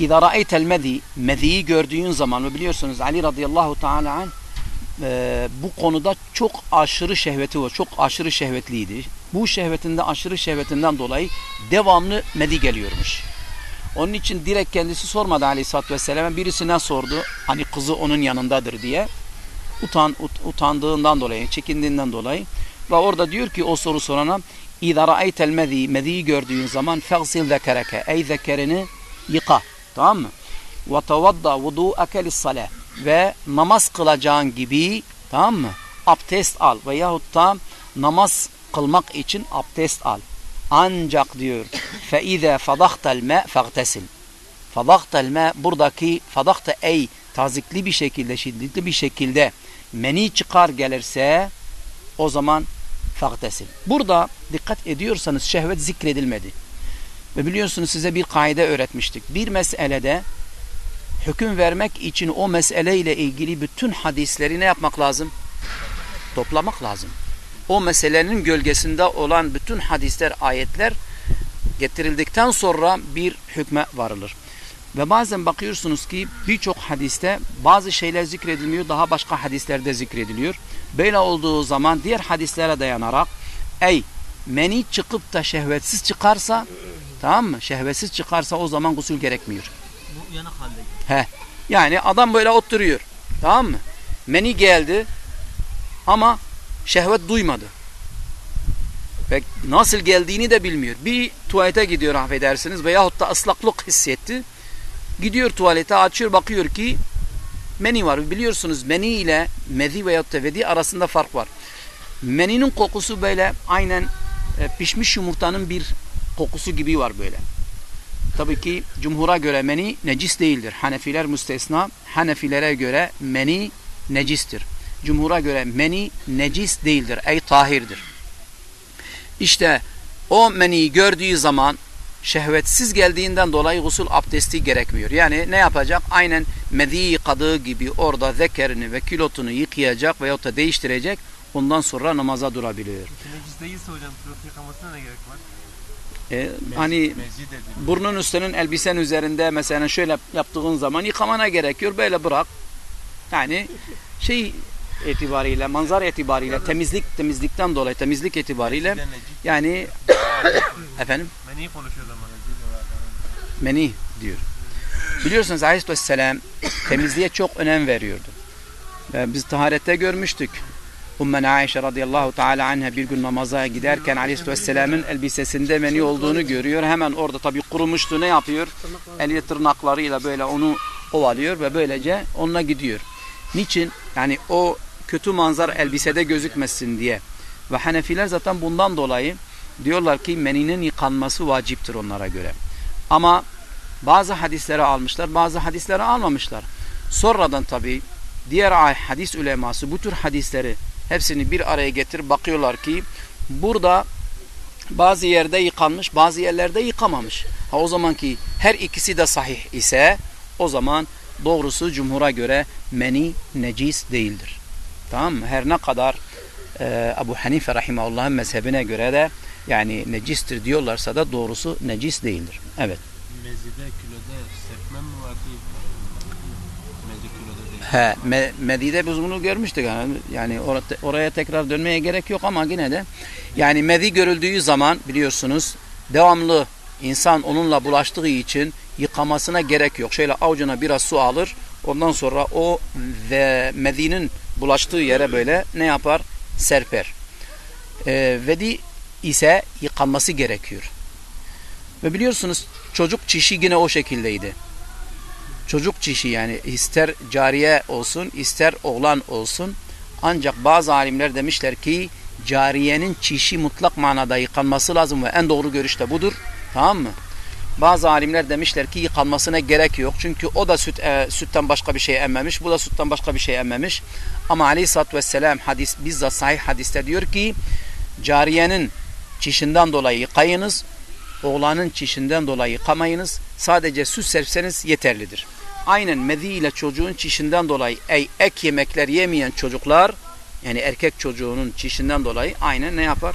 İza ra'eytel mezi, meziyi gördüğün zaman ve biliyorsunuz Ali radıyallahu teala an e, bu konuda çok aşırı şehveti var. Çok aşırı şehvetliydi. Bu şehvetinde aşırı şehvetinden dolayı devamlı medi geliyormuş. Onun için direkt kendisi sormadı aleyhissalatü vesselam. Birisine sordu. Hani kızı onun yanındadır diye. Utan, ut, utandığından dolayı, çekindiğinden dolayı. Ve orada diyor ki o soru sorana İza ra'eytel mezi, meziyi gördüğün zaman fegsil zekereke. Ey zekerini yıka. Tamam mı? Ve tevadda vudu'ake lissalah. Ve namaz kılacağın gibi tamam mı? Abdest al. Veyahut da namaz kılmak için abdest al. Ancak diyor فَاِذَا فَضَخْتَ الْمَاء فَغْتَسِلْ فَضَخْتَ الْمَاء buradaki fadakta ey tazikli bir şekilde, şiddetli bir şekilde meni çıkar gelirse o zaman fagtesil. Burada dikkat ediyorsanız şehvet zikredilmedi. Ve biliyorsunuz size bir kaide öğretmiştik. Bir meselede hüküm vermek için o meseleyle ilgili bütün hadisleri ne yapmak lazım? Toplamak lazım. O meselenin gölgesinde olan bütün hadisler, ayetler getirildikten sonra bir hükme varılır. Ve bazen bakıyorsunuz ki birçok hadiste bazı şeyler zikredilmiyor, daha başka hadislerde zikrediliyor. Böyle olduğu zaman diğer hadislere dayanarak ey meni çıkıp da şehvetsiz çıkarsa tamam mı? Şehvetsiz çıkarsa o zaman gusül gerekmiyor. Bu yanık halde. He. Yani adam böyle oturuyor. Tamam mı? Meni geldi ama şehvet duymadı. Ve nasıl geldiğini de bilmiyor. Bir tuvalete gidiyor affedersiniz veyahut da ıslaklık hissetti. Gidiyor tuvalete açıyor bakıyor ki meni var. Biliyorsunuz meni ile mezi veyahut da vedi arasında fark var. Meninin kokusu böyle aynen e, pişmiş yumurtanın bir kokusu gibi var böyle. Tabii ki cumhura göre meni necis değildir. Hanefiler müstesna. Hanefilere göre meni necistir. Cumhura göre meni necis değildir. Ey tahirdir. İşte o meniyi gördüğü zaman şehvetsiz geldiğinden dolayı gusül abdesti gerekmiyor. Yani ne yapacak? Aynen mediyi yıkadığı gibi orada zekerini ve kilotunu yıkayacak veyahut da değiştirecek. Ondan sonra namaza durabiliyor. Necis değilse hocam surat yıkamasına ne gerek var? E, hani burnun üstünün elbisen üzerinde mesela şöyle yaptığın zaman yıkamana gerekiyor. Böyle bırak. Yani şey itibariyle, manzara itibariyle, temizlik temizlikten dolayı, temizlik itibariyle yani efendim Meni konuşuyoruz ama. meni diyor. Biliyorsunuz Aleyhisselam temizliğe çok önem veriyordu. Ve biz taharette görmüştük. Ummen Aişe radıyallahu teala anha bir gün namaza giderken Aleyhisselam'ın elbisesinde meni olduğunu görüyor. Hemen orada tabii kurumuştu ne yapıyor? Eli tırnaklarıyla böyle onu ovalıyor ve böylece onunla gidiyor. Niçin? Yani o kötü manzar elbisede gözükmesin diye. Ve Hanefiler zaten bundan dolayı diyorlar ki meninin yıkanması vaciptir onlara göre. Ama bazı hadisleri almışlar, bazı hadisleri almamışlar. Sonradan tabi diğer hadis uleması bu tür hadisleri hepsini bir araya getir bakıyorlar ki burada bazı yerde yıkanmış, bazı yerlerde yıkamamış. Ha o zaman ki her ikisi de sahih ise o zaman doğrusu cumhura göre meni necis değildir. Tamam mı? Her ne kadar e, Ebu Hanife rahimahullah'ın mezhebine göre de yani necistir diyorlarsa da doğrusu necis değildir. Evet. Mezide kiloda serpmen mi var değil Mezi kiloda değil. He, Me Medi'de biz bunu görmüştük. Yani, yani or oraya tekrar dönmeye gerek yok ama yine de yani Medi görüldüğü zaman biliyorsunuz devamlı insan onunla bulaştığı için yıkamasına gerek yok. Şöyle avucuna biraz su alır. Ondan sonra o ve Medi'nin bulaştığı yere böyle ne yapar? Serper. Ee, vedi ise yıkanması gerekiyor. Ve biliyorsunuz çocuk çişi yine o şekildeydi. Çocuk çişi yani ister cariye olsun ister oğlan olsun ancak bazı alimler demişler ki cariyenin çişi mutlak manada yıkanması lazım ve en doğru görüş de budur. Tamam mı? Bazı alimler demişler ki yıkanmasına gerek yok. Çünkü o da süt, e, sütten başka bir şey emmemiş. Bu da sütten başka bir şey emmemiş. Ama aleyhissalatü vesselam hadis, bizzat sahih hadiste diyor ki cariyenin çişinden dolayı yıkayınız. Oğlanın çişinden dolayı yıkamayınız. Sadece süt serpseniz yeterlidir. Aynen medi ile çocuğun çişinden dolayı ey ek yemekler yemeyen çocuklar yani erkek çocuğunun çişinden dolayı aynen ne yapar?